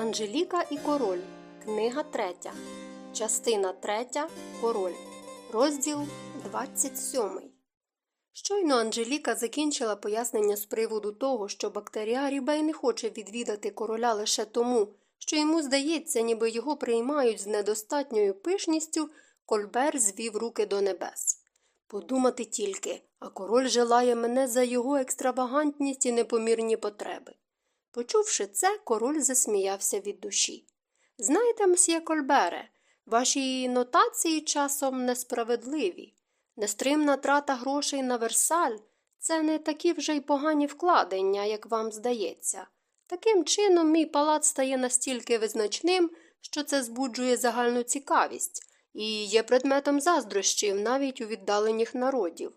Анжеліка і король. Книга 3. Частина 3. Король. Розділ 27. Щойно Анжеліка закінчила пояснення з приводу того, що бактеріарій Бей не хоче відвідати короля лише тому, що йому здається, ніби його приймають з недостатньою пишністю, Кольбер звів руки до небес. Подумати тільки, а король желає мене за його екстравагантність і непомірні потреби. Почувши це, король засміявся від душі. Знаєте, мсьє Кольбере, ваші нотації часом несправедливі. Нестримна трата грошей на Версаль це не такі вже й погані вкладення, як вам здається. Таким чином, мій палац стає настільки визначним, що це збуджує загальну цікавість і є предметом заздрощів навіть у віддалених народів.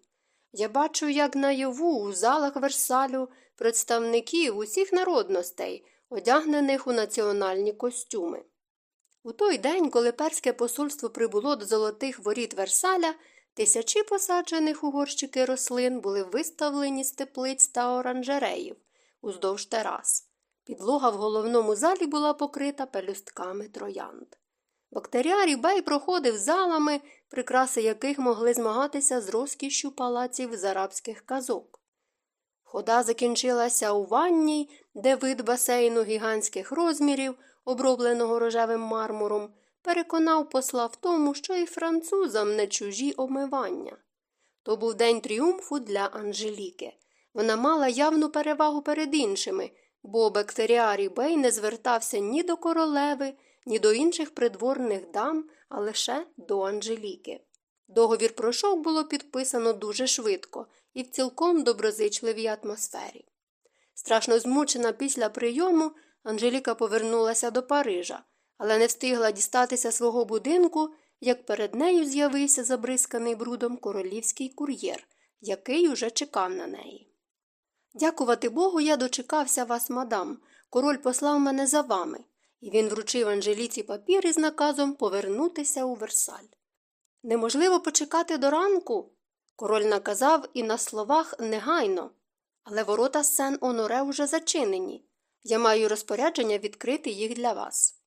Я бачу, як наяву у залах Версалю представників усіх народностей, одягнених у національні костюми. У той день, коли перське посольство прибуло до золотих воріт Версаля, тисячі посаджених у горщики рослин були виставлені з теплиць та оранжереїв уздовж терас. Підлога в головному залі була покрита пелюстками троянд. Бактеріарій Бей проходив залами, прикраси яких могли змагатися з розкішшю палаців з арабських казок. Хода закінчилася у ванній, де вид басейну гігантських розмірів, обробленого рожевим мармуром, переконав посла в тому, що і французам не чужі омивання. То був день тріумфу для Анжеліки. Вона мала явну перевагу перед іншими, бо бактеріарій Бей не звертався ні до королеви, ні до інших придворних дам, а лише до Анжеліки. Договір про шов було підписано дуже швидко і в цілком доброзичливій атмосфері. Страшно змучена після прийому, Анжеліка повернулася до Парижа, але не встигла дістатися свого будинку, як перед нею з'явився забризканий брудом королівський кур'єр, який уже чекав на неї. Дякувати Богу, я дочекався вас, мадам. Король послав мене за вами, і він вручив Анжеліці папір із наказом повернутися у Версаль. Неможливо почекати до ранку. Король наказав і на словах негайно. Але ворота сен Оноре уже зачинені. Я маю розпорядження відкрити їх для вас.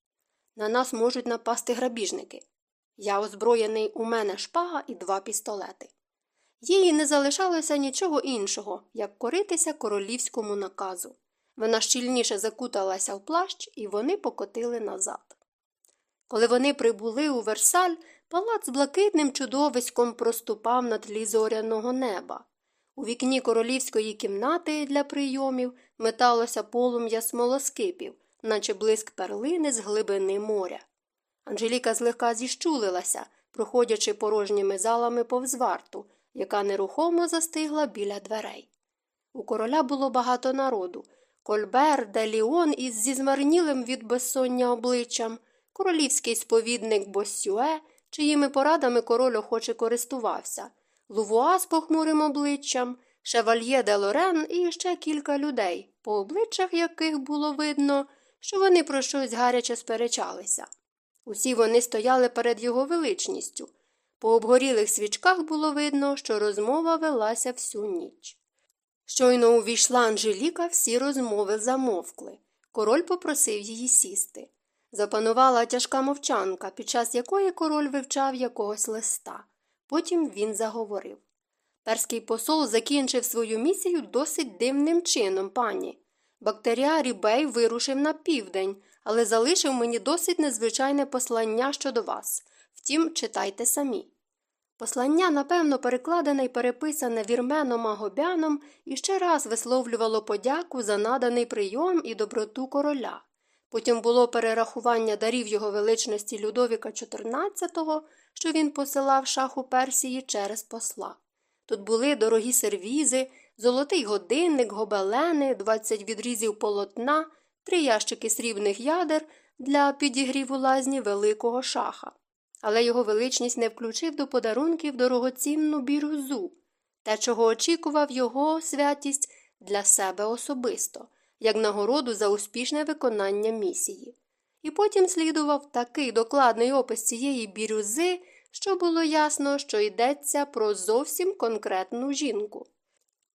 На нас можуть напасти грабіжники. Я озброєний у мене шпага і два пістолети. Їй не залишалося нічого іншого, як коритися королівському наказу. Вона щільніше закуталася в плащ, і вони покотили назад. Коли вони прибули у Версаль, палац блакитним чудовиськом проступав на тлі зоряного неба. У вікні королівської кімнати для прийомів металося полум'я смолоскипів, наче блиск перлини з глибини моря. Анжеліка злегка зіщулилася, проходячи порожніми залами повз варту, яка нерухомо застигла біля дверей. У короля було багато народу. Кольбер, де Ліон із зі змарнілим від безсоння обличчям, королівський сповідник Боссюе, чиїми порадами король охоче користувався, Лувуа з похмурим обличчям, Шевальє де Лорен і ще кілька людей, по обличчях яких було видно, що вони про щось гаряче сперечалися. Усі вони стояли перед його величністю. По обгорілих свічках було видно, що розмова велася всю ніч. Щойно увійшла Анжеліка, всі розмови замовкли. Король попросив її сісти. Запанувала тяжка мовчанка, під час якої король вивчав якогось листа. Потім він заговорив. Перський посол закінчив свою місію досить дивним чином, пані. Бактеріарій Бей вирушив на південь, але залишив мені досить незвичайне послання щодо вас. Втім, читайте самі. Послання, напевно, перекладене і переписане вірменом Агобяном і ще раз висловлювало подяку за наданий прийом і доброту короля. Потім було перерахування дарів його величності Людовіка XIV, що він посилав шаху Персії через посла. Тут були дорогі сервізи, золотий годинник, гобелени, 20 відрізів полотна, три ящики срібних ядер для підігріву лазні великого шаха. Але його величність не включив до подарунків дорогоцінну бірузу, те, чого очікував його святість для себе особисто, як нагороду за успішне виконання місії. І потім слідував такий докладний опис цієї бірюзи, що було ясно, що йдеться про зовсім конкретну жінку.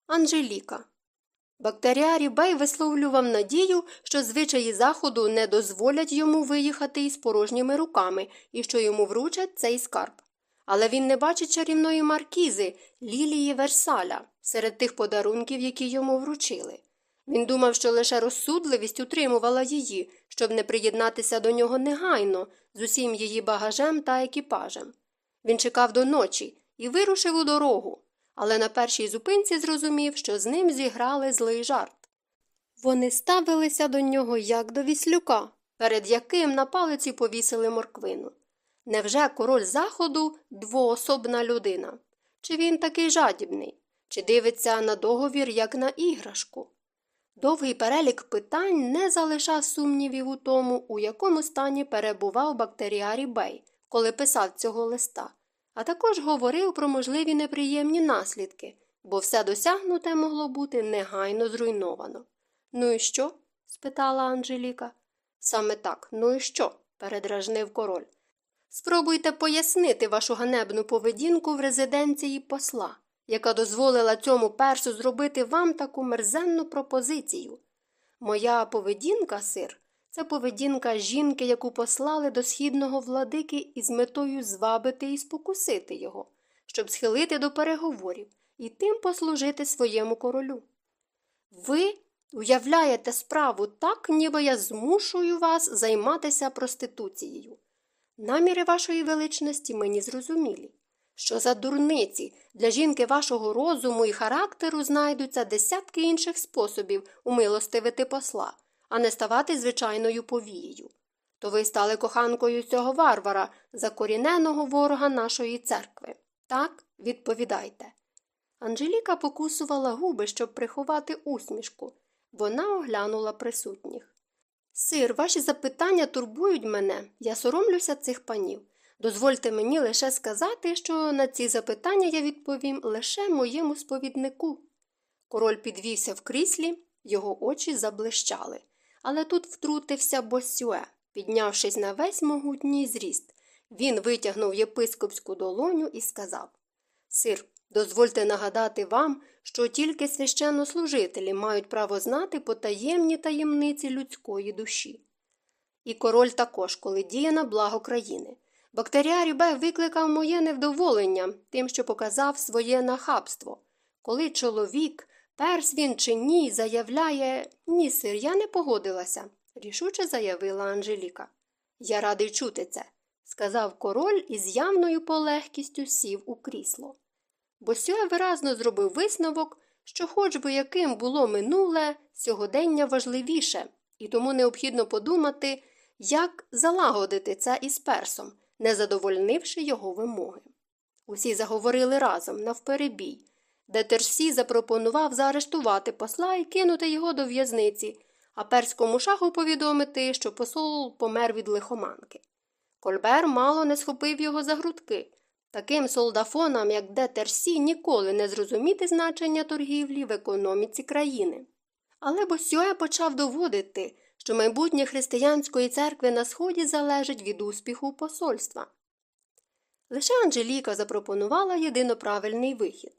Анжеліка. Бактеріарій Бей висловлював надію, що звичаї заходу не дозволять йому виїхати із порожніми руками і що йому вручать цей скарб. Але він не бачить чарівної маркізи Лілії Версаля серед тих подарунків, які йому вручили. Він думав, що лише розсудливість утримувала її, щоб не приєднатися до нього негайно з усім її багажем та екіпажем. Він чекав до ночі і вирушив у дорогу, але на першій зупинці зрозумів, що з ним зіграли злий жарт. Вони ставилися до нього як до віслюка, перед яким на палиці повісили морквину. Невже король заходу двоособна людина? Чи він такий жадібний, чи дивиться на договір як на іграшку? Довгий перелік питань не залишав сумнівів у тому, у якому стані перебував бактеріарій Бей, коли писав цього листа, а також говорив про можливі неприємні наслідки, бо все досягнуте могло бути негайно зруйновано. Ну і що? спитала Анжеліка. Саме так, ну і що? передражнив король. Спробуйте пояснити вашу ганебну поведінку в резиденції посла, яка дозволила цьому персу зробити вам таку мерзенну пропозицію. Моя поведінка, сир, це поведінка жінки, яку послали до східного владики із метою звабити і спокусити його, щоб схилити до переговорів і тим послужити своєму королю. Ви уявляєте справу так, ніби я змушую вас займатися проституцією. Наміри вашої величності мені зрозумілі. Що за дурниці для жінки вашого розуму і характеру знайдуться десятки інших способів умилостивити посла, а не ставати звичайною повією. То ви стали коханкою цього варвара, закоріненого ворога нашої церкви. Так, відповідайте. Анжеліка покусувала губи, щоб приховати усмішку. Вона оглянула присутніх. Сир, ваші запитання турбують мене, я соромлюся цих панів. Дозвольте мені лише сказати, що на ці запитання я відповім лише моєму сповіднику. Король підвівся в кріслі, його очі заблищали, але тут втрутився Босюе, піднявшись на весь могутній зріст. Він витягнув єпископську долоню і сказав Сир, дозвольте нагадати вам, що тільки священнослужителі мають право знати потаємні таємниці людської душі. І король також, коли діє на благо країни. Бактеріарій Б викликав моє невдоволення тим, що показав своє нахабство. Коли чоловік, перс він чи ні, заявляє ні, сир, я не погодилася, рішуче заявила Анжеліка. Я радий чути це, сказав король і з явною полегкістю сів у крісло. Босюе виразно зробив висновок, що, хоч би яким було минуле, сьогодення важливіше, і тому необхідно подумати, як залагодити це із персом не задовольнивши його вимоги. Усі заговорили разом навперебій, де Терсі запропонував заарештувати посла і кинути його до в'язниці, а перському шаху повідомити, що посол помер від лихоманки. Кольбер мало не схопив його за грудки. Таким солдафонам, як де Терсі, ніколи не зрозуміти значення торгівлі в економіці країни. Але Босюе почав доводити, що майбутнє християнської церкви на сході залежить від успіху посольства. Лише Анжеліка запропонувала єдиноправильний вихід.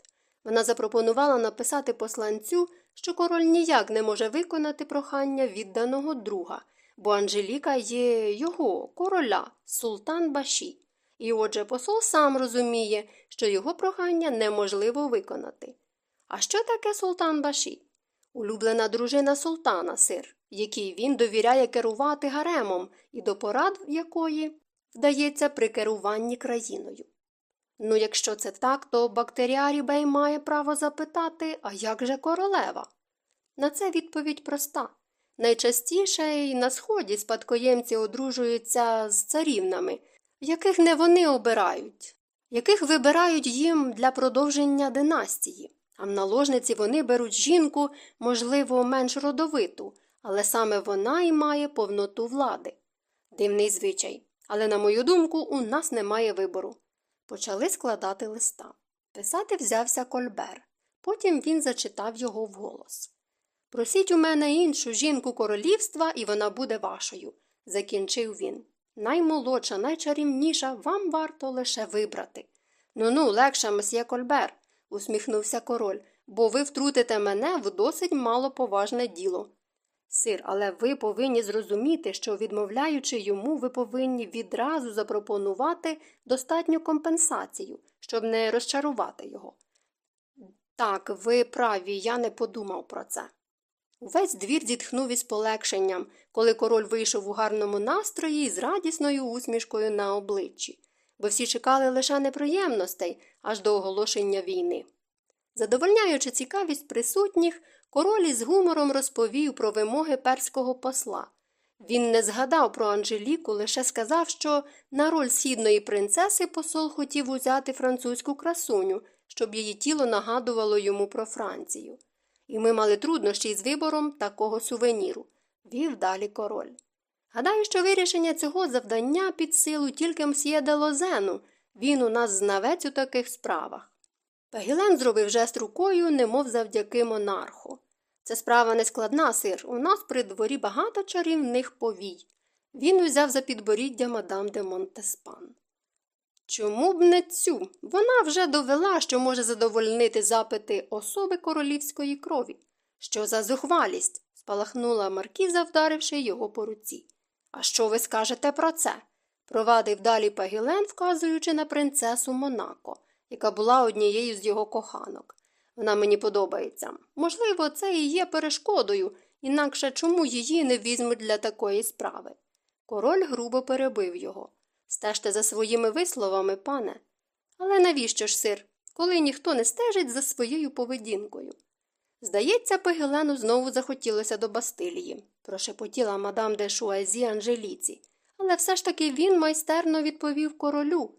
Вона запропонувала написати посланцю, що король ніяк не може виконати прохання відданого друга, бо Анжеліка є його короля, султан Баші, і отже посол сам розуміє, що його прохання неможливо виконати. А що таке султан Баші? Улюблена дружина султана, сир, якій він довіряє керувати гаремом і до порад якої вдається при керуванні країною. Ну, якщо це так, то бактеріарій Бей має право запитати, а як же королева? На це відповідь проста. Найчастіше й на сході спадкоємці одружуються з царівнами, яких не вони обирають, яких вибирають їм для продовження династії. А в наложниці вони беруть жінку, можливо, менш родовиту, але саме вона і має повноту влади. Дивний звичай. Але, на мою думку, у нас немає вибору. Почали складати листа. Писати взявся Кольбер. Потім він зачитав його вголос. Просіть у мене іншу жінку королівства, і вона буде вашою, закінчив він. Наймолодша, найчарівніша вам варто лише вибрати. Ну ну, легше, месьє Кольбер, усміхнувся король. бо ви втрутите мене в досить малоповажне діло. Сир, але ви повинні зрозуміти, що, відмовляючи йому, ви повинні відразу запропонувати достатню компенсацію, щоб не розчарувати його. Так, ви праві, я не подумав про це. Увесь двір зітхнув із полегшенням, коли король вийшов у гарному настрої і з радісною усмішкою на обличчі, бо всі чекали лише неприємностей аж до оголошення війни. Задовольняючи цікавість присутніх, король із гумором розповів про вимоги перського посла. Він не згадав про Анжеліку, лише сказав, що на роль східної принцеси посол хотів узяти французьку красуню, щоб її тіло нагадувало йому про Францію. І ми мали труднощі з вибором такого сувеніру, вів далі король. Гадаю, що вирішення цього завдання під силу тільки мсьє де Лозену, він у нас знавець у таких справах. Пагілен зробив жест рукою, немов завдяки монарху. Це справа не складна, сир. У нас при дворі багато чарівних повій. Він узяв за підборіддя мадам де Монтеспан. Чому б не цю? Вона вже довела, що може задовольнити запити особи королівської крові. Що за зухвалість? спалахнула маркіза, вдаривши його по руці. А що ви скажете про це? Провадив далі Пагілен, вказуючи на принцесу Монако, яка була однією з його коханок. Вона мені подобається. Можливо, це і є перешкодою, інакше чому її не візьмуть для такої справи. Король грубо перебив його. Стежте за своїми висловами, пане. Але навіщо ж сир, коли ніхто не стежить за своєю поведінкою? Здається, Пегелену знову захотілося до Бастилії, прошепотіла мадам де Шуазі Анжеліці, але все ж таки він майстерно відповів королю.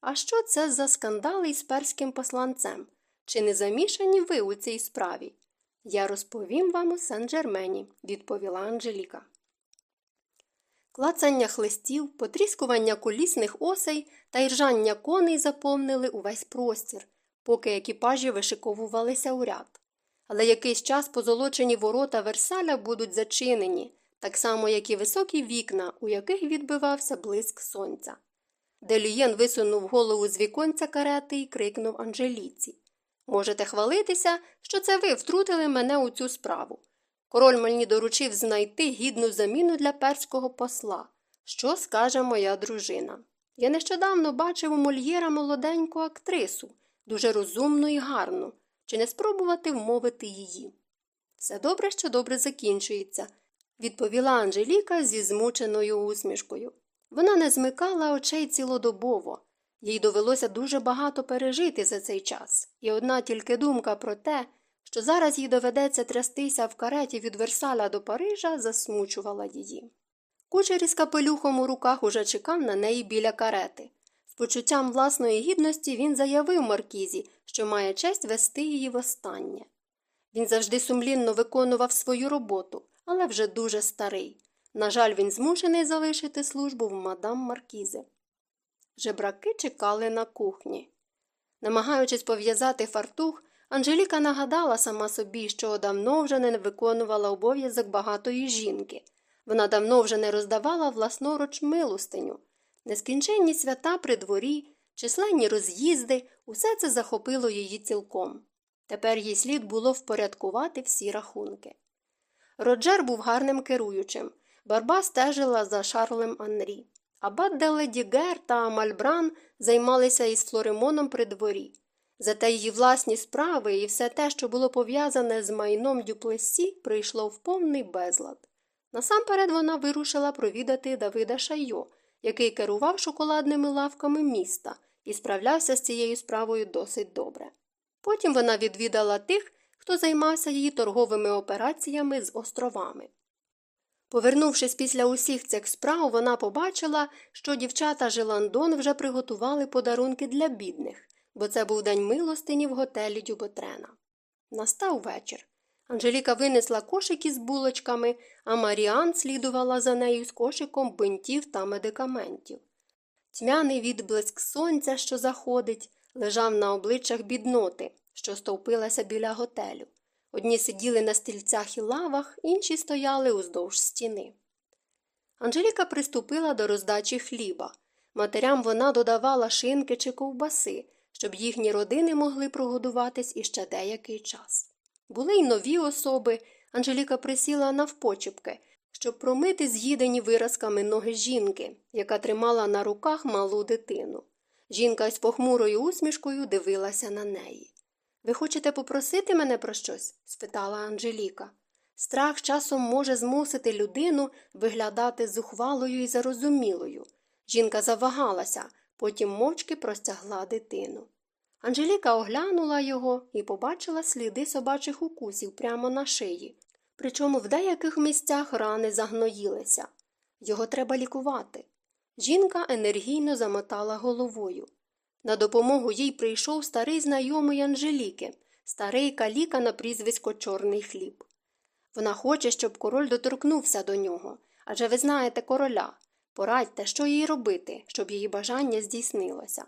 А що це за скандали із перським посланцем? Чи не замішані ви у цій справі? Я розповім вам у Сен-Джермені, відповіла Анжеліка. Клацання хлистів, потріскування колісних осей та іржання коней заповнили увесь простір, поки екіпажі вишиковувалися у ряд. Але якийсь час позолочені ворота Версаля будуть зачинені, так само, як і високі вікна, у яких відбивався блиск сонця. Делієн висунув голову з віконця карети і крикнув Анжеліці Можете хвалитися, що це ви втрутили мене у цю справу. Король мені доручив знайти гідну заміну для перського посла. Що скаже моя дружина? Я нещодавно бачив у Мольєра молоденьку актрису, дуже розумну і гарну, чи не спробувати вмовити її. Все добре, що добре закінчується, відповіла Анжеліка зі змученою усмішкою. Вона не змикала очей цілодобово. Їй довелося дуже багато пережити за цей час, і одна тільки думка про те, що зараз їй доведеться трястися в кареті від Версаля до Парижа, засмучувала її. Кучер із капелюхом у руках уже чекав на неї біля карети. З почуттям власної гідності він заявив Маркізі, що має честь вести її востаннє. Він завжди сумлінно виконував свою роботу, але вже дуже старий. На жаль, він змушений залишити службу в мадам Маркізи. Жебраки чекали на кухні. Намагаючись пов'язати фартух, Анжеліка нагадала сама собі, що давно вже не виконувала обов'язок багатої жінки. Вона давно вже не роздавала власноруч милостиню. Нескінченні свята при дворі, численні роз'їзди, усе це захопило її цілком. Тепер їй слід було впорядкувати всі рахунки. Роджер був гарним керуючим. Барба стежила за Шарлем Анрі. Абат де Ледігер та Мальбран займалися із Флоремоном при дворі. Зате її власні справи і все те, що було пов'язане з майном Дюплесі, прийшло в повний безлад. Насамперед вона вирушила провідати Давида Шайо, який керував шоколадними лавками міста і справлявся з цією справою досить добре. Потім вона відвідала тих, хто займався її торговими операціями з островами. Повернувшись після усіх цих справ, вона побачила, що дівчата Желандон вже приготували подарунки для бідних, бо це був день милостині в готелі Дюботрена. Настав вечір. Анжеліка винесла кошик із булочками, а Маріан слідувала за нею з кошиком бинтів та медикаментів. Тьмяний відблиск сонця, що заходить, лежав на обличчях бідноти, що стовпилася біля готелю. Одні сиділи на стільцях і лавах, інші стояли уздовж стіни. Анжеліка приступила до роздачі хліба. Матерям вона додавала шинки чи ковбаси, щоб їхні родини могли прогодуватись іще деякий час. Були й нові особи. Анжеліка присіла навпочіпки, щоб промити з'їдені виразками ноги жінки, яка тримала на руках малу дитину. Жінка з похмурою усмішкою дивилася на неї. Ви хочете попросити мене про щось? спитала Анжеліка. Страх часом може змусити людину виглядати зухвалою і зарозумілою. Жінка завагалася, потім мовчки простягла дитину. Анжеліка оглянула його і побачила сліди собачих укусів прямо на шиї, причому в деяких місцях рани загноїлися. Його треба лікувати. Жінка енергійно замотала головою. На допомогу їй прийшов старий знайомий Анжеліки, старий каліка на прізвисько Чорний хліб. Вона хоче, щоб король доторкнувся до нього, адже ви знаєте короля. Порадьте, що їй робити, щоб її бажання здійснилося.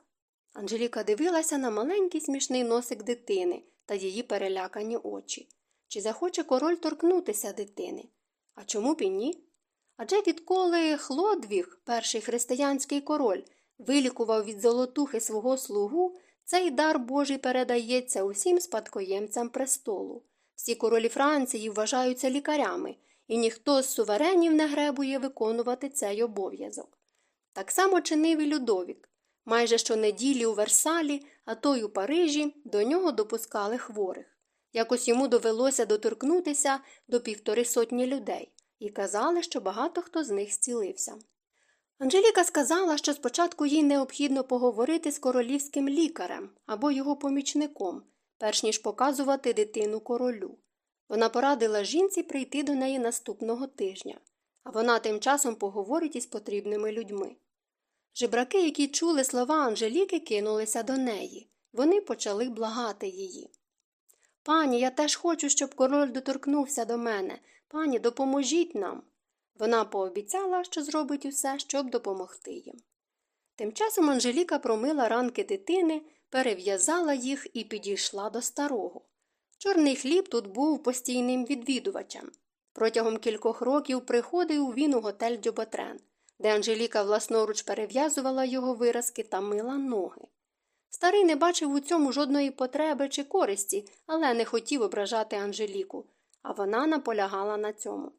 Анжеліка дивилася на маленький смішний носик дитини та її перелякані очі. Чи захоче король торкнутися дитини? А чому б і ні? Адже відколи Хлодвіг, перший християнський король, вилікував від золотухи свого слугу, цей дар Божий передається усім спадкоємцям престолу. Всі королі Франції вважаються лікарями, і ніхто з суверенів не гребує виконувати цей обов'язок. Так само чинив і Людовік. Майже щонеділі у Версалі, а то й у Парижі до нього допускали хворих. Якось йому довелося доторкнутися до півтори сотні людей, і казали, що багато хто з них зцілився. Анжеліка сказала, що спочатку їй необхідно поговорити з королівським лікарем або його помічником, перш ніж показувати дитину королю. Вона порадила жінці прийти до неї наступного тижня, а вона тим часом поговорить із потрібними людьми. Жебраки, які чули слова Анжеліки, кинулися до неї. Вони почали благати її. Пані, я теж хочу, щоб король доторкнувся до мене. Пані, допоможіть нам. Вона пообіцяла, що зробить усе, щоб допомогти їм. Тим часом Анжеліка промила ранки дитини, перев'язала їх і підійшла до старого. Чорний хліб тут був постійним відвідувачем. Протягом кількох років приходив він у готель Дьоботрен, де Анжеліка власноруч перев'язувала його виразки та мила ноги. Старий не бачив у цьому жодної потреби чи користі, але не хотів ображати Анжеліку, а вона наполягала на цьому.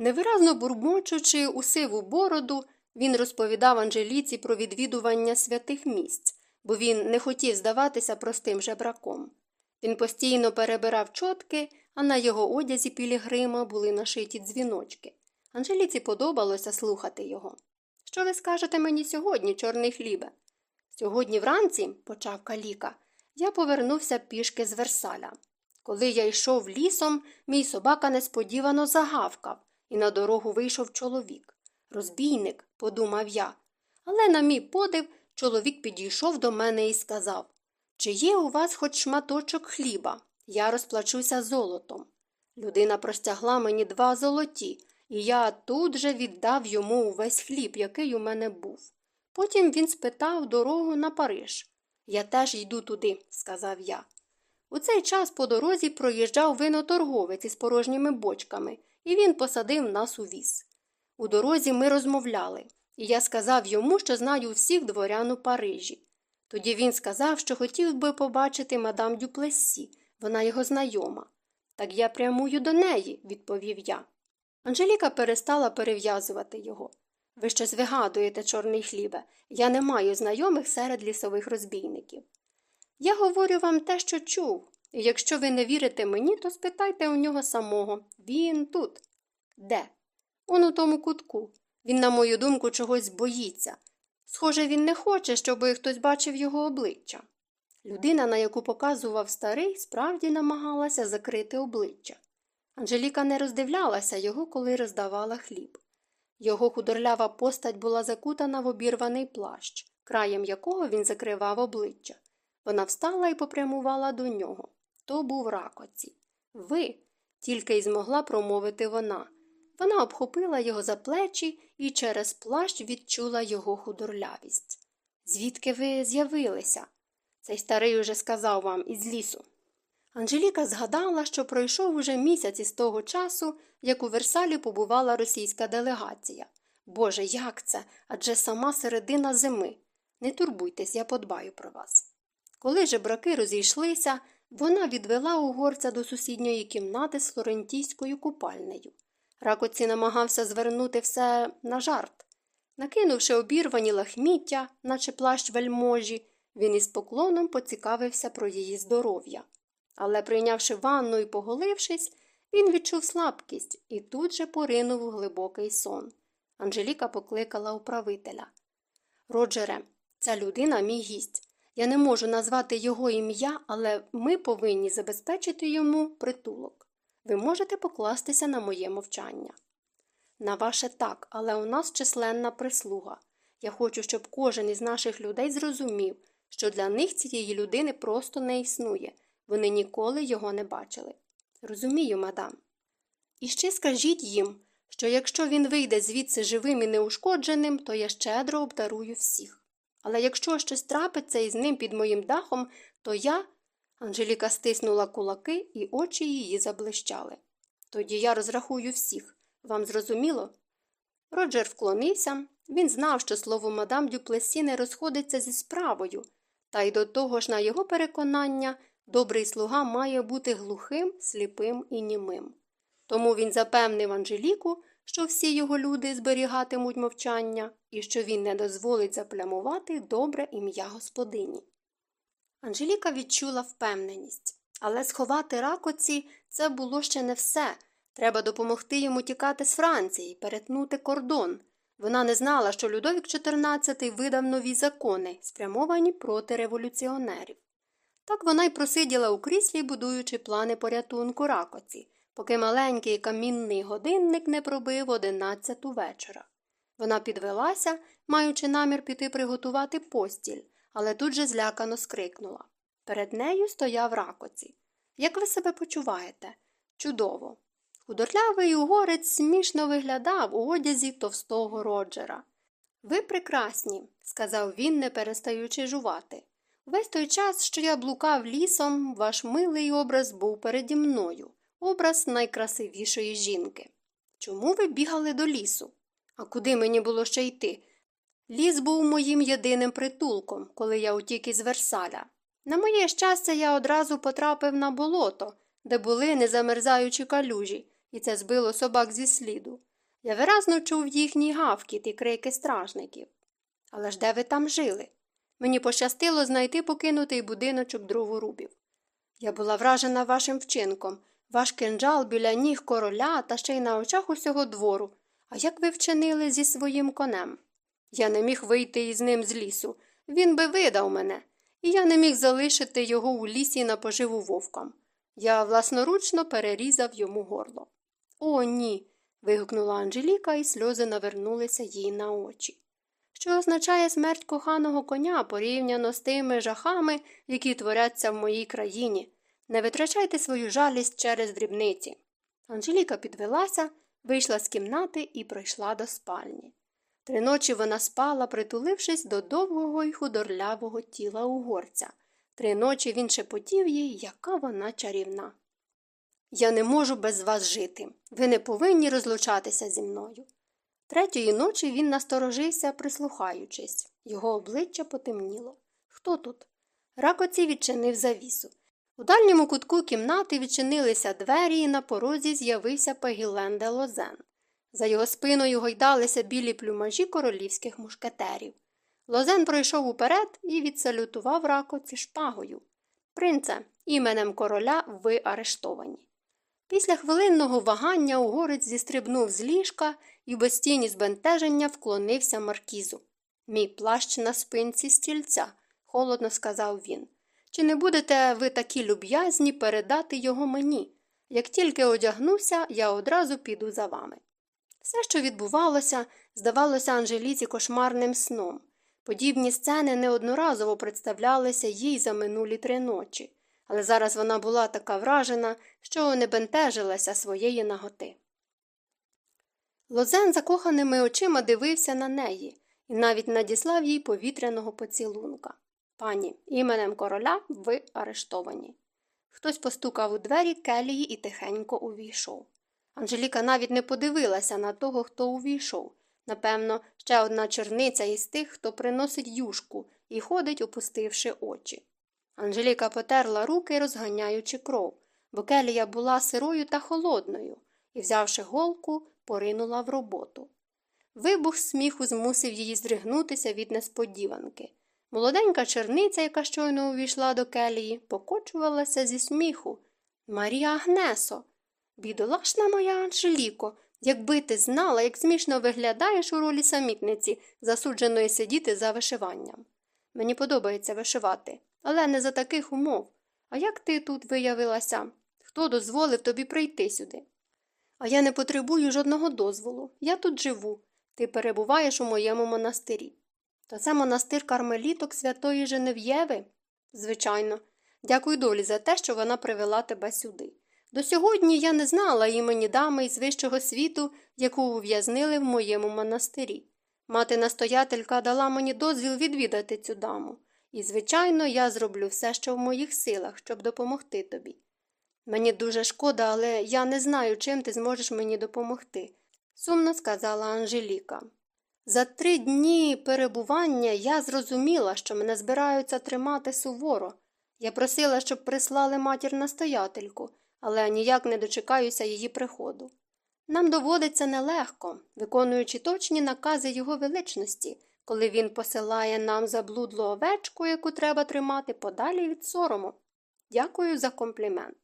Невиразно бурмочучи у сиву бороду, він розповідав Анжеліці про відвідування святих місць, бо він не хотів здаватися простим жебраком. Він постійно перебирав чотки, а на його одязі пілігрима були нашиті дзвіночки. Анжеліці подобалося слухати його. Що ви скажете мені сьогодні, чорний хлібе? Сьогодні вранці, почав каліка, я повернувся пішки з Версаля. Коли я йшов лісом, мій собака несподівано загавкав, і на дорогу вийшов чоловік. Розбійник, подумав я. Але, на мій подив, чоловік підійшов до мене і сказав Чи є у вас хоч шматочок хліба? Я розплачуся золотом. Людина простягла мені два золоті, і я тут же віддав йому увесь хліб, який у мене був. Потім він спитав дорогу на Париж. Я теж йду туди, сказав я. У цей час по дорозі проїжджав виноторговець із порожніми бочками, і він посадив нас у віз. У дорозі ми розмовляли, і я сказав йому, що знаю всіх дворян у Парижі. Тоді він сказав, що хотів би побачити мадам Дюплесі, вона його знайома. Так я прямую до неї, відповів я. Анжеліка перестала перев'язувати його. Ви щось вигадуєте, чорний хлібе, я не маю знайомих серед лісових розбійників. Я говорю вам те, що чув, якщо ви не вірите мені, то спитайте у нього самого він тут. Де? Он у тому кутку. Він, на мою думку, чогось боїться. Схоже, він не хоче, щоб хтось бачив його обличчя. Людина, на яку показував старий, справді намагалася закрити обличчя. Анжеліка не роздивлялася його, коли роздавала хліб. Його худорлява постать була закутана в обірваний плащ, краєм якого він закривав обличчя. Вона встала і попрямувала до нього. То був ракоці. Ви, тільки й змогла промовити вона. Вона обхопила його за плечі і через плащ відчула його худорлявість. Звідки ви з'явилися? Цей старий уже сказав вам із лісу. Анжеліка згадала, що пройшов уже місяць із того часу, як у Версалі побувала російська делегація. Боже, як це? Адже сама середина зими. Не турбуйтесь, я подбаю про вас. Коли жебраки розійшлися, вона відвела угорця до сусідньої кімнати з флорентійською купальнею. Ракоці намагався звернути все на жарт. Накинувши обірвані лахміття, наче плащ вельможі, він із поклоном поцікавився про її здоров'я. Але, прийнявши ванну і поголившись, він відчув слабкість і тут же поринув у глибокий сон. Анжеліка покликала управителя. Роджере, ця людина мій гість. Я не можу назвати його ім'я, але ми повинні забезпечити йому притулок. Ви можете покластися на моє мовчання. На ваше так, але у нас численна прислуга. Я хочу, щоб кожен із наших людей зрозумів, що для них цієї людини просто не існує, вони ніколи його не бачили. Розумію, мадам. І ще скажіть їм, що якщо він вийде звідси живим і неушкодженим, то я щедро обдарую всіх. Але якщо щось трапиться із ним під моїм дахом, то я. Анжеліка стиснула кулаки, і очі її заблищали. Тоді я розрахую всіх. Вам зрозуміло? Роджер вклонився. Він знав, що слово мадам Дюплесі не розходиться зі справою, та й до того ж, на його переконання, добрий слуга має бути глухим, сліпим і німим. Тому він запевнив Анжеліку, що всі його люди зберігатимуть мовчання і що він не дозволить заплямувати добре ім'я господині. Анжеліка відчула впевненість, але сховати ракоці це було ще не все. Треба допомогти йому тікати з Франції, перетнути кордон. Вона не знала, що Людовік XIV видав нові закони, спрямовані проти революціонерів. Так вона й просиділа у кріслі, будуючи плани порятунку ракоці, поки маленький камінний годинник не пробив одинадцяту вечора. Вона підвелася, маючи намір піти приготувати постіль, але тут же злякано скрикнула. Перед нею стояв ракоці. Як ви себе почуваєте? Чудово. Худорлявий угорець смішно виглядав у одязі товстого роджера. Ви прекрасні, сказав він, не перестаючи жувати. Весь той час, що я блукав лісом, ваш милий образ був переді мною, образ найкрасивішої жінки. Чому ви бігали до лісу? А куди мені було ще йти? Ліс був моїм єдиним притулком, коли я утік із Версаля. На моє щастя, я одразу потрапив на болото, де були незамерзаючі калюжі, і це збило собак зі сліду. Я виразно чув їхній гавкіт і крики стражників. Але ж де ви там жили? Мені пощастило знайти покинутий будиночок дроворубів. Я була вражена вашим вчинком, ваш кинджал біля ніг короля та ще й на очах усього двору. А як ви вчинили зі своїм конем? Я не міг вийти із ним з лісу. Він би видав мене, і я не міг залишити його у лісі на поживу вовкам. Я власноручно перерізав йому горло. О, ні. вигукнула Анжеліка, і сльози навернулися їй на очі. Що означає смерть коханого коня порівняно з тими жахами, які творяться в моїй країні. Не витрачайте свою жалість через дрібниці. Анжеліка підвелася, вийшла з кімнати і прийшла до спальні. Три ночі вона спала, притулившись до довгого й худорлявого тіла угорця. Три ночі він шепотів їй, яка вона чарівна. Я не можу без вас жити. Ви не повинні розлучатися зі мною. Третьої ночі він насторожився, прислухаючись. Його обличчя потемніло. Хто тут? Ракоці відчинив завісу. У дальньому кутку кімнати відчинилися двері, і на порозі з'явився Пегілен де Лозен. За його спиною гойдалися білі плюмажі королівських мушкетерів. Лозен пройшов уперед і відсалютував ракоці шпагою. Принце, іменем короля ви арештовані. Після хвилинного вагання угорець зістрибнув з ліжка і без тіні збентеження вклонився маркізу. Мій плащ на спинці стільця, холодно сказав він. Чи не будете ви такі люб'язні передати його мені? Як тільки одягнуся, я одразу піду за вами. Все, що відбувалося, здавалося Анжеліці кошмарним сном. Подібні сцени неодноразово представлялися їй за минулі три ночі, але зараз вона була така вражена, що не бентежилася своєї наготи. Лозен закоханими очима дивився на неї і навіть надіслав їй повітряного поцілунка. Пані, іменем короля ви арештовані. Хтось постукав у двері келії і тихенько увійшов. Анжеліка навіть не подивилася на того, хто увійшов. Напевно, ще одна черниця із тих, хто приносить юшку і ходить, опустивши очі. Анжеліка потерла руки, розганяючи кров, бо келія була сирою та холодною, і, взявши голку, поринула в роботу. Вибух сміху змусив її здригнутися від несподіванки. Молоденька черниця, яка щойно увійшла до келії, покочувалася зі сміху. Марія Агнесо, бідолашна моя Анжеліко, якби ти знала, як смішно виглядаєш у ролі самітниці, засудженої сидіти за вишиванням. Мені подобається вишивати, але не за таких умов. А як ти тут виявилася? Хто дозволив тобі прийти сюди? А я не потребую жодного дозволу. Я тут живу. Ти перебуваєш у моєму монастирі. То це монастир кармеліток святої Женев'єви? Звичайно. Дякую долі за те, що вона привела тебе сюди. До сьогодні я не знала імені дами із вищого світу, яку ув'язнили в моєму монастирі. Мати настоятелька дала мені дозвіл відвідати цю даму, і, звичайно, я зроблю все, що в моїх силах, щоб допомогти тобі. Мені дуже шкода, але я не знаю, чим ти зможеш мені допомогти, сумно сказала Анжеліка. За три дні перебування я зрозуміла, що мене збираються тримати суворо. Я просила, щоб прислали матір настоятельку, але ніяк не дочекаюся її приходу. Нам доводиться нелегко, виконуючи точні накази його величності, коли він посилає нам заблудлу овечку, яку треба тримати подалі від сорому. Дякую за комплімент.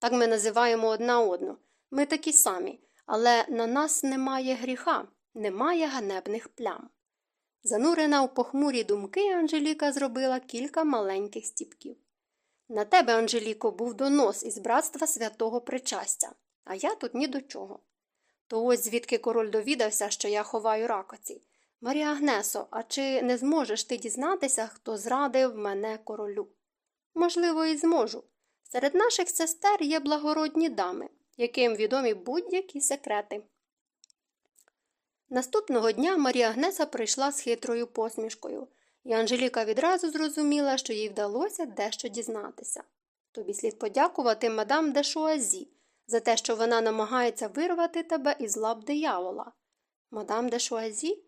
Так ми називаємо одна одну. Ми такі самі, але на нас немає гріха, немає ганебних плям. Занурена у похмурі думки, Анжеліка зробила кілька маленьких стіпків. На тебе, Анжеліко, був донос із братства святого причастя, а я тут ні до чого. То ось звідки король довідався, що я ховаю ракоці. Марія Агнесо, а чи не зможеш ти дізнатися, хто зрадив мене королю? Можливо, і зможу. Серед наших сестер є благородні дами, яким відомі будь-які секрети. Наступного дня Марія Агнеса прийшла з хитрою посмішкою, і Анжеліка відразу зрозуміла, що їй вдалося дещо дізнатися. Тобі слід подякувати мадам де Шуазі за те, що вона намагається вирвати тебе із лап диявола. Мадам де Шуазі?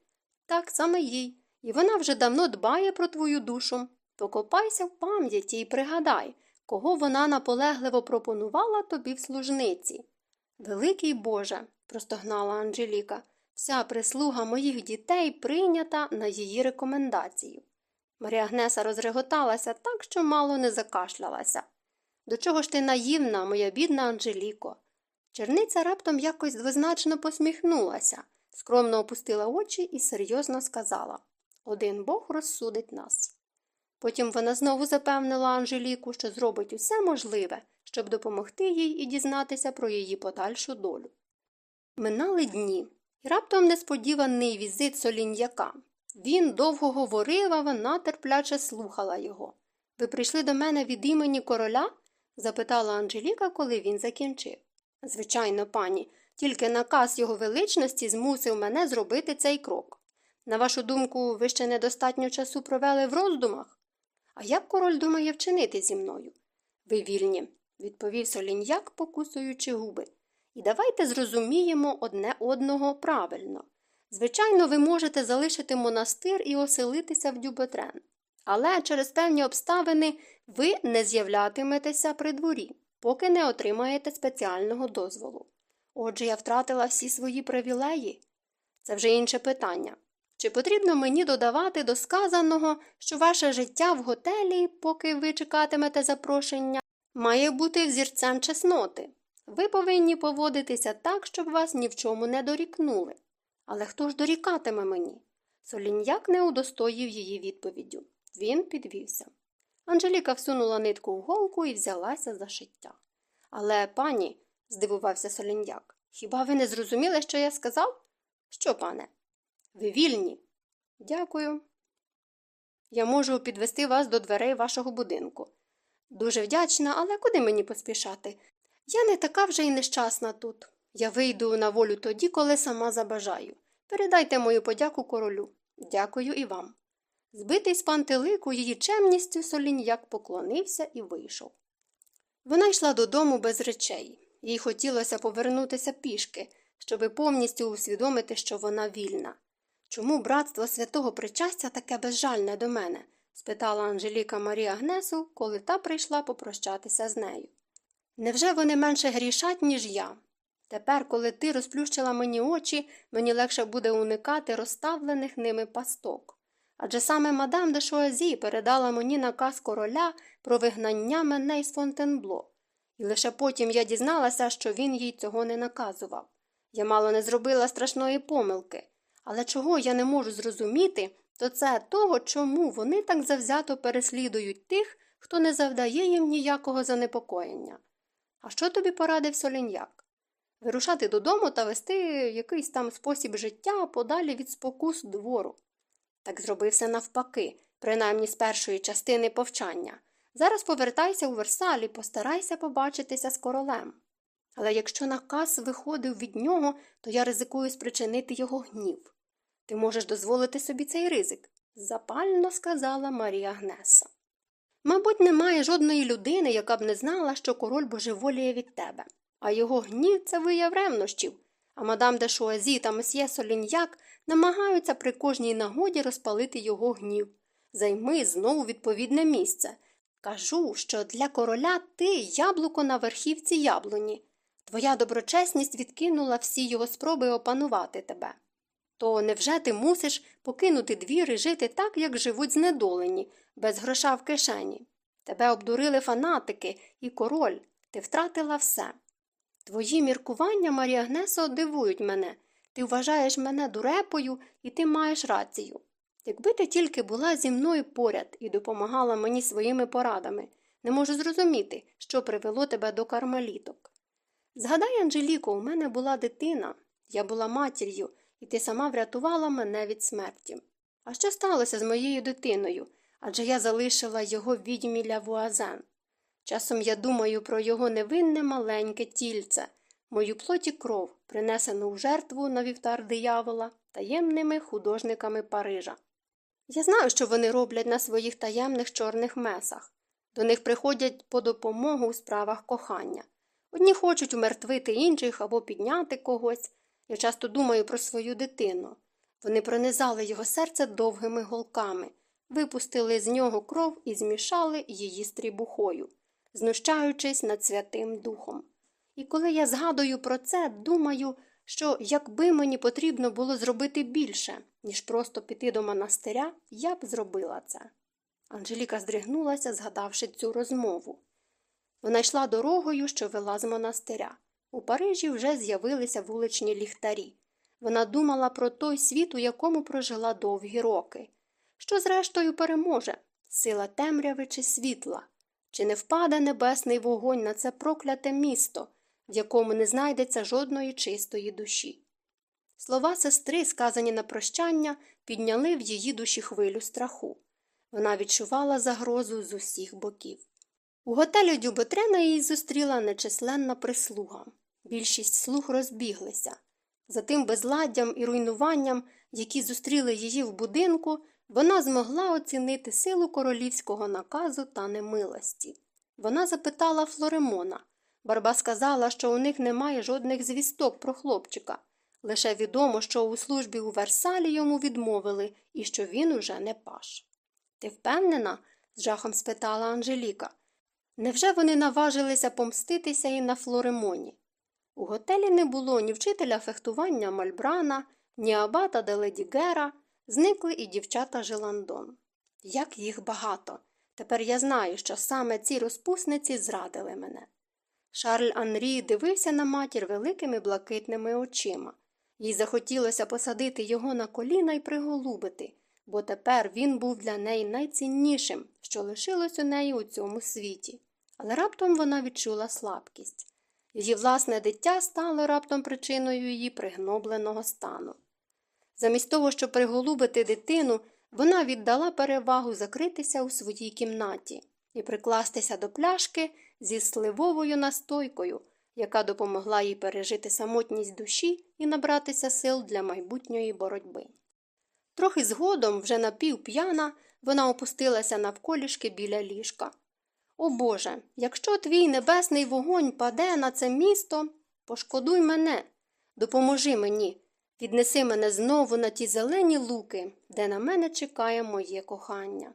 Так саме їй, і вона вже давно дбає про твою душу. Покопайся в пам'яті і пригадай, кого вона наполегливо пропонувала тобі в служниці. Великий Боже, простогнала Анжеліка, вся прислуга моїх дітей прийнята на її рекомендацію. Марія Гнеса розреготалася так, що мало не закашлялася. До чого ж ти наївна, моя бідна Анжеліко? Черниця раптом якось двозначно посміхнулася, скромно опустила очі і серйозно сказала Один Бог розсудить нас. Потім вона знову запевнила Анжеліку, що зробить усе можливе, щоб допомогти їй і дізнатися про її подальшу долю. Минали дні, і раптом несподіваний візит солін'яка. Він довго говорив, а вона терпляче слухала його. Ви прийшли до мене від імені короля? запитала Анжеліка, коли він закінчив. Звичайно, пані, тільки наказ його величності змусив мене зробити цей крок. На вашу думку, ви ще недостатньо часу провели в роздумах? А як король думає вчинити зі мною? Ви вільні, відповів соліньяк, покусуючи губи. І давайте зрозуміємо одне одного правильно. Звичайно, ви можете залишити монастир і оселитися в Дюбетрен. Але через певні обставини ви не з'являтиметеся при дворі, поки не отримаєте спеціального дозволу. Отже, я втратила всі свої привілеї. Це вже інше питання. Чи потрібно мені додавати до сказаного, що ваше життя в готелі, поки ви чекатимете запрошення, має бути взірцем чесноти? Ви повинні поводитися так, щоб вас ні в чому не дорікнули. Але хто ж дорікатиме мені? Соліньяк не удостоїв її відповіддю. Він підвівся. Анжеліка всунула нитку в голку і взялася за шиття. Але, пані, здивувався Соліньяк, хіба ви не зрозуміли, що я сказав? Що, пане? Ви вільні? Дякую. Я можу підвести вас до дверей вашого будинку. Дуже вдячна, але куди мені поспішати? Я не така вже й нещасна тут. Я вийду на волю тоді, коли сама забажаю. Передайте мою подяку королю. Дякую і вам. Збитий з пантелику її чемністю соліньяк поклонився і вийшов. Вона йшла додому без речей. Їй хотілося повернутися пішки, щоби повністю усвідомити, що вона вільна. Чому братство святого причастя таке безжальне до мене? спитала Анжеліка Марія Агнесу, коли та прийшла попрощатися з нею. Невже вони менше грішать, ніж я? Тепер, коли ти розплющила мені очі, мені легше буде уникати розставлених ними пасток. Адже саме мадам де Шуазі передала мені наказ короля про вигнання мене із Фонтенбло, і лише потім я дізналася, що він їй цього не наказував. Я мало не зробила страшної помилки, але чого я не можу зрозуміти, то це того, чому вони так завзято переслідують тих, хто не завдає їм ніякого занепокоєння. А що тобі порадив Соліньяк? Вирушати додому та вести якийсь там спосіб життя подалі від спокус двору. Так зробився навпаки, принаймні з першої частини повчання. Зараз повертайся у Версаль і постарайся побачитися з королем. Але якщо наказ виходив від нього, то я ризикую спричинити його гнів. Ти можеш дозволити собі цей ризик, запально сказала Марія Гнеса. Мабуть, немає жодної людини, яка б не знала, що король божеволіє від тебе, а його гнів це вияв ревнощів, а мадам де Шуазі та месьє Соліньяк намагаються при кожній нагоді розпалити його гнів. Займи знову відповідне місце. Кажу, що для короля ти яблуко на верхівці яблуні. Твоя доброчесність відкинула всі його спроби опанувати тебе. То невже ти мусиш покинути двір і жити так, як живуть знедолені, без гроша в кишені? Тебе обдурили фанатики і король, ти втратила все. Твої міркування, Марія Гнесо, дивують мене. Ти вважаєш мене дурепою, і ти маєш рацію. Якби ти тільки була зі мною поряд і допомагала мені своїми порадами, не можу зрозуміти, що привело тебе до кармеліток. Згадай, Анжеліко, у мене була дитина, я була матір'ю, і ти сама врятувала мене від смерті. А що сталося з моєю дитиною? Адже я залишила його відьмі Лявуазен. Часом я думаю про його невинне маленьке тільце, мою плоті кров, принесену в жертву на вівтар диявола таємними художниками Парижа. Я знаю, що вони роблять на своїх таємних чорних месах. До них приходять по допомогу у справах кохання. Одні хочуть умертвити інших або підняти когось. Я часто думаю про свою дитину. Вони пронизали його серце довгими голками, випустили з нього кров і змішали її з трібухою, знущаючись над Святим Духом. І коли я згадую про це, думаю, що якби мені потрібно було зробити більше, ніж просто піти до монастиря, я б зробила це. Анжеліка здригнулася, згадавши цю розмову. Вона йшла дорогою, що вела з монастиря. У Парижі вже з'явилися вуличні ліхтарі. Вона думала про той світ, у якому прожила довгі роки. Що, зрештою, переможе сила темряви чи світла? Чи не впаде небесний вогонь на це прокляте місто, в якому не знайдеться жодної чистої душі? Слова сестри, сказані на прощання, підняли в її душі хвилю страху. Вона відчувала загрозу з усіх боків. У готелі Дюботрена її зустріла нечисленна прислуга. Більшість слуг розбіглися. За тим безладдям і руйнуванням, які зустріли її в будинку, вона змогла оцінити силу королівського наказу та немилості. Вона запитала Флоремона. Барба сказала, що у них немає жодних звісток про хлопчика. Лише відомо, що у службі у Версалі йому відмовили і що він уже не паш. Ти впевнена? з жахом спитала Анжеліка. Невже вони наважилися помститися і на Флоремоні? У готелі не було ні вчителя фехтування Мальбрана, ні абата Деледігера, зникли і дівчата Желандон. Як їх багато. Тепер я знаю, що саме ці розпусниці зрадили мене. Шарль Анрі дивився на матір великими блакитними очима. Їй захотілося посадити його на коліна і приголубити, бо тепер він був для неї найціннішим, що лишилось у неї у цьому світі. Але раптом вона відчула слабкість. Її власне дитя стало раптом причиною її пригнобленого стану. Замість того, щоб приголубити дитину, вона віддала перевагу закритися у своїй кімнаті і прикластися до пляшки зі сливовою настойкою, яка допомогла їй пережити самотність душі і набратися сил для майбутньої боротьби. Трохи згодом, вже напівп'яна, вона опустилася навколішки біля ліжка. О Боже, якщо твій небесний вогонь паде на це місто, пошкодуй мене, допоможи мені, віднеси мене знову на ті зелені луки, де на мене чекає моє кохання.